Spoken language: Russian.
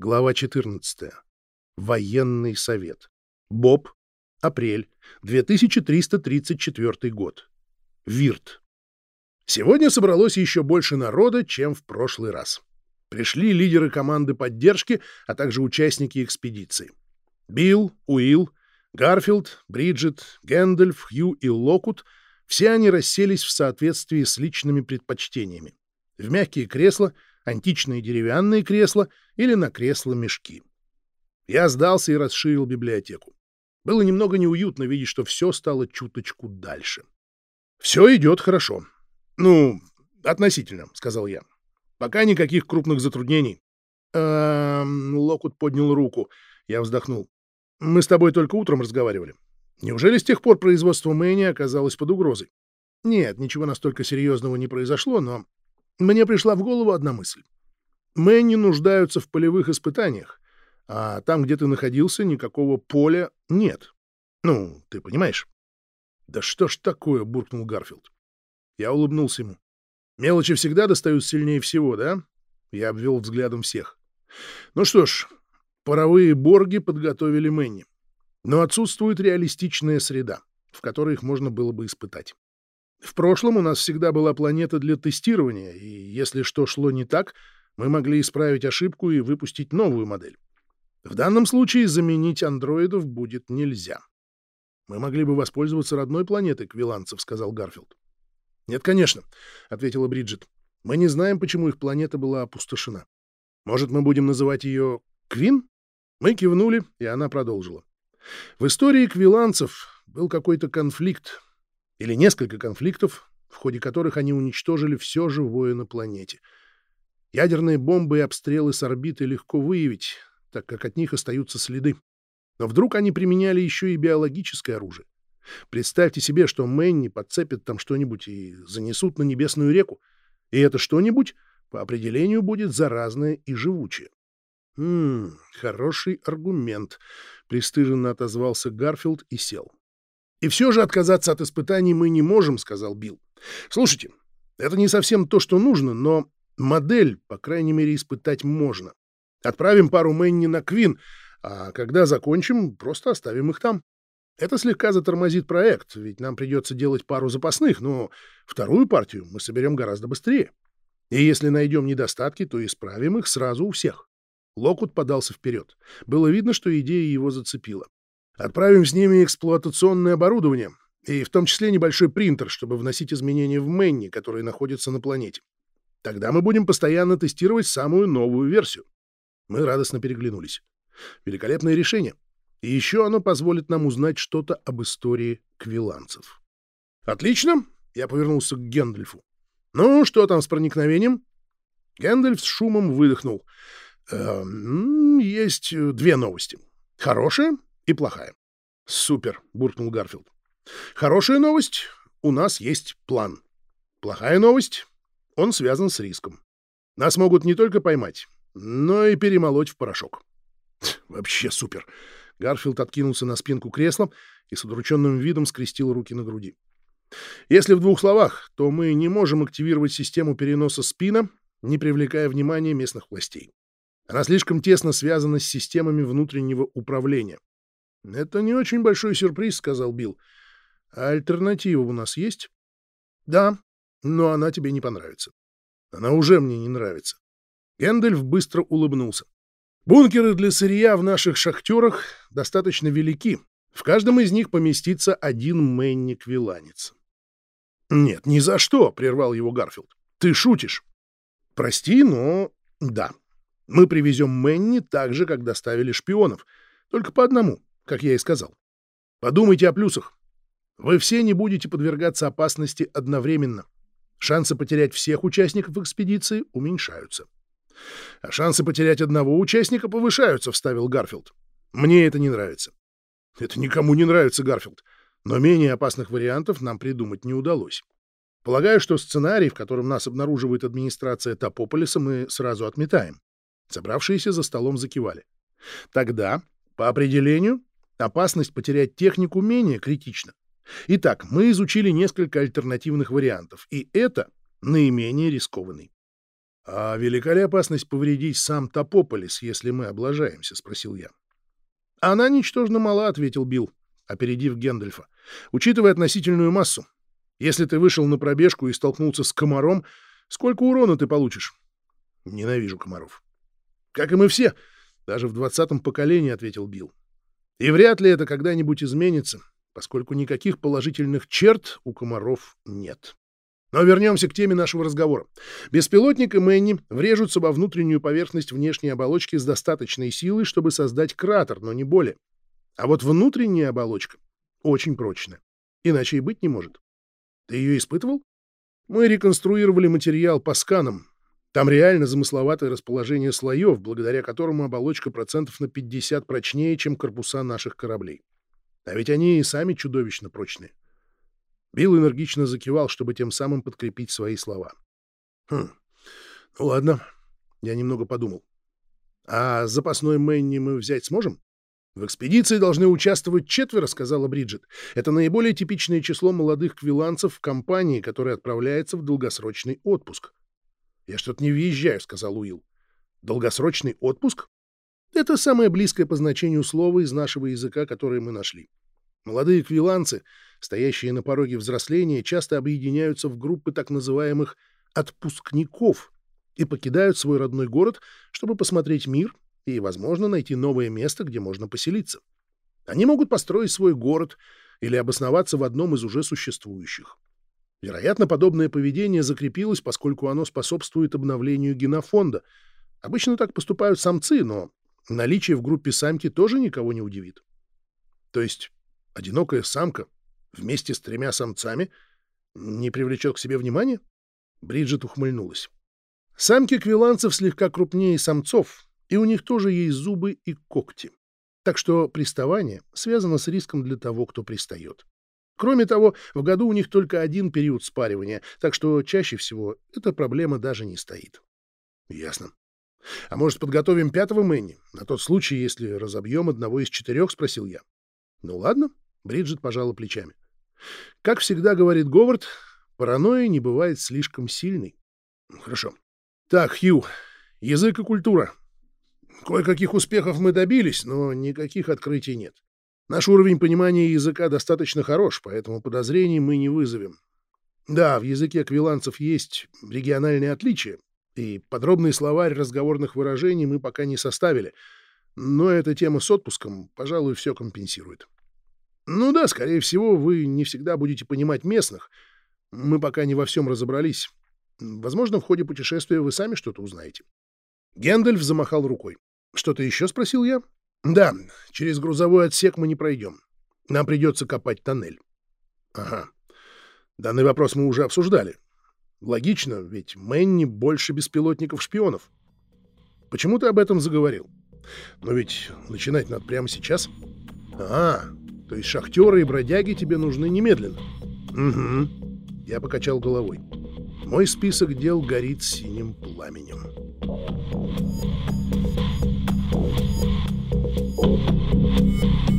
Глава 14. Военный совет. Боб. Апрель. 2334 год. Вирт. Сегодня собралось еще больше народа, чем в прошлый раз. Пришли лидеры команды поддержки, а также участники экспедиции. Билл, Уилл, Гарфилд, Бриджит, Гэндальф, Хью и Локут — все они расселись в соответствии с личными предпочтениями. В мягкие кресла, античные деревянные кресла или на кресла-мешки. Я сдался и расширил библиотеку. Было немного неуютно видеть, что все стало чуточку дальше. «Все идет хорошо. Ну, относительно», — сказал я. «Пока никаких крупных затруднений». «Эм...» — Локут поднял руку. Я вздохнул. «Мы с тобой только утром разговаривали. Неужели с тех пор производство Мэни оказалось под угрозой? Нет, ничего настолько серьезного не произошло, но мне пришла в голову одна мысль. Мэни нуждаются в полевых испытаниях, а там, где ты находился, никакого поля нет. Ну, ты понимаешь? «Да что ж такое?» — буркнул Гарфилд. Я улыбнулся ему. «Мелочи всегда достают сильнее всего, да?» Я обвел взглядом всех. «Ну что ж, паровые борги подготовили Мэнни. Но отсутствует реалистичная среда, в которой их можно было бы испытать. В прошлом у нас всегда была планета для тестирования, и если что шло не так, мы могли исправить ошибку и выпустить новую модель. В данном случае заменить андроидов будет нельзя. Мы могли бы воспользоваться родной планетой квиланцев, сказал Гарфилд. Нет, конечно, ответила Бриджит. Мы не знаем, почему их планета была опустошена. Может, мы будем называть ее Квин? Мы кивнули, и она продолжила. В истории квиланцев был какой-то конфликт, или несколько конфликтов, в ходе которых они уничтожили все живое на планете. Ядерные бомбы и обстрелы с орбиты легко выявить, так как от них остаются следы. Но вдруг они применяли еще и биологическое оружие. Представьте себе, что Мэнни подцепят там что-нибудь и занесут на небесную реку, и это что-нибудь по определению будет заразное и живучее. «Хм, хороший аргумент», — пристыженно отозвался Гарфилд и сел. «И все же отказаться от испытаний мы не можем», — сказал Билл. «Слушайте, это не совсем то, что нужно, но модель, по крайней мере, испытать можно. Отправим пару Мэнни на Квин, а когда закончим, просто оставим их там. Это слегка затормозит проект, ведь нам придется делать пару запасных, но вторую партию мы соберем гораздо быстрее. И если найдем недостатки, то исправим их сразу у всех. Локут подался вперед. Было видно, что идея его зацепила. «Отправим с ними эксплуатационное оборудование, и в том числе небольшой принтер, чтобы вносить изменения в Мэнни, которые находятся на планете. Тогда мы будем постоянно тестировать самую новую версию». Мы радостно переглянулись. Великолепное решение. И еще оно позволит нам узнать что-то об истории квиланцев. «Отлично!» — я повернулся к Гендальфу. «Ну, что там с проникновением?» Гэндальф с шумом выдохнул — Э, есть две новости. Хорошая и плохая. Супер, буркнул Гарфилд. Хорошая новость — у нас есть план. Плохая новость — он связан с риском. Нас могут не только поймать, но и перемолоть в порошок. Вообще супер. Гарфилд откинулся на спинку кресла и с удрученным видом скрестил руки на груди. Если в двух словах, то мы не можем активировать систему переноса спина, не привлекая внимания местных властей. Она слишком тесно связана с системами внутреннего управления. — Это не очень большой сюрприз, — сказал Билл. — А альтернатива у нас есть? — Да, но она тебе не понравится. — Она уже мне не нравится. Гэндальф быстро улыбнулся. Бункеры для сырья в наших шахтерах достаточно велики. В каждом из них поместится один мэнни-квинланец. — Нет, ни за что, — прервал его Гарфилд. — Ты шутишь. — Прости, но да. Мы привезем Мэнни так же, как доставили шпионов, только по одному, как я и сказал. Подумайте о плюсах. Вы все не будете подвергаться опасности одновременно. Шансы потерять всех участников экспедиции уменьшаются. А шансы потерять одного участника повышаются, вставил Гарфилд. Мне это не нравится. Это никому не нравится, Гарфилд. Но менее опасных вариантов нам придумать не удалось. Полагаю, что сценарий, в котором нас обнаруживает администрация Топополиса, мы сразу отметаем. Собравшиеся за столом закивали. Тогда, по определению, опасность потерять технику менее критична. Итак, мы изучили несколько альтернативных вариантов, и это наименее рискованный. «А велика ли опасность повредить сам Топополис, если мы облажаемся?» — спросил я. «Она ничтожно мала», — ответил Билл, опередив Гендальфа. «Учитывая относительную массу. Если ты вышел на пробежку и столкнулся с комаром, сколько урона ты получишь?» «Ненавижу комаров». «Как и мы все, даже в двадцатом поколении», — ответил Билл. «И вряд ли это когда-нибудь изменится, поскольку никаких положительных черт у комаров нет». Но вернемся к теме нашего разговора. Беспилотник и Мэнни врежутся во внутреннюю поверхность внешней оболочки с достаточной силой, чтобы создать кратер, но не более. А вот внутренняя оболочка очень прочная. Иначе и быть не может. Ты ее испытывал? Мы реконструировали материал по сканам. Там реально замысловатое расположение слоев, благодаря которому оболочка процентов на 50 прочнее, чем корпуса наших кораблей. А ведь они и сами чудовищно прочные. Билл энергично закивал, чтобы тем самым подкрепить свои слова. «Хм, ну ладно», — я немного подумал. «А запасной Мэнни мы взять сможем?» «В экспедиции должны участвовать четверо», — сказала Бриджит. «Это наиболее типичное число молодых квиланцев в компании, которая отправляется в долгосрочный отпуск». «Я что-то не въезжаю», — сказал Уилл. «Долгосрочный отпуск?» Это самое близкое по значению слова из нашего языка, которое мы нашли. Молодые квиланцы стоящие на пороге взросления, часто объединяются в группы так называемых «отпускников» и покидают свой родной город, чтобы посмотреть мир и, возможно, найти новое место, где можно поселиться. Они могут построить свой город или обосноваться в одном из уже существующих. Вероятно, подобное поведение закрепилось, поскольку оно способствует обновлению генофонда. Обычно так поступают самцы, но наличие в группе самки тоже никого не удивит. То есть одинокая самка вместе с тремя самцами не привлечет к себе внимания? Бриджит ухмыльнулась. Самки квиланцев слегка крупнее самцов, и у них тоже есть зубы и когти. Так что приставание связано с риском для того, кто пристает. Кроме того, в году у них только один период спаривания, так что чаще всего эта проблема даже не стоит. Ясно. А может, подготовим пятого Мэнни? На тот случай, если разобьем одного из четырех, спросил я. Ну ладно, Бриджит пожала плечами. Как всегда говорит Говард, паранойя не бывает слишком сильной. Хорошо. Так, Хью, язык и культура. Кое-каких успехов мы добились, но никаких открытий нет. Наш уровень понимания языка достаточно хорош, поэтому подозрений мы не вызовем. Да, в языке квиланцев есть региональные отличия, и подробный словарь разговорных выражений мы пока не составили, но эта тема с отпуском, пожалуй, все компенсирует. Ну да, скорее всего, вы не всегда будете понимать местных. Мы пока не во всем разобрались. Возможно, в ходе путешествия вы сами что-то узнаете. Гендальф замахал рукой. Что-то еще спросил я? Да, через грузовой отсек мы не пройдем. Нам придется копать тоннель. Ага. Данный вопрос мы уже обсуждали. Логично, ведь Мэнни больше беспилотников-шпионов. Почему ты об этом заговорил? Но ведь начинать надо прямо сейчас. А, то есть шахтеры и бродяги тебе нужны немедленно. Угу. Я покачал головой. Мой список дел горит синим пламенем. Thank you.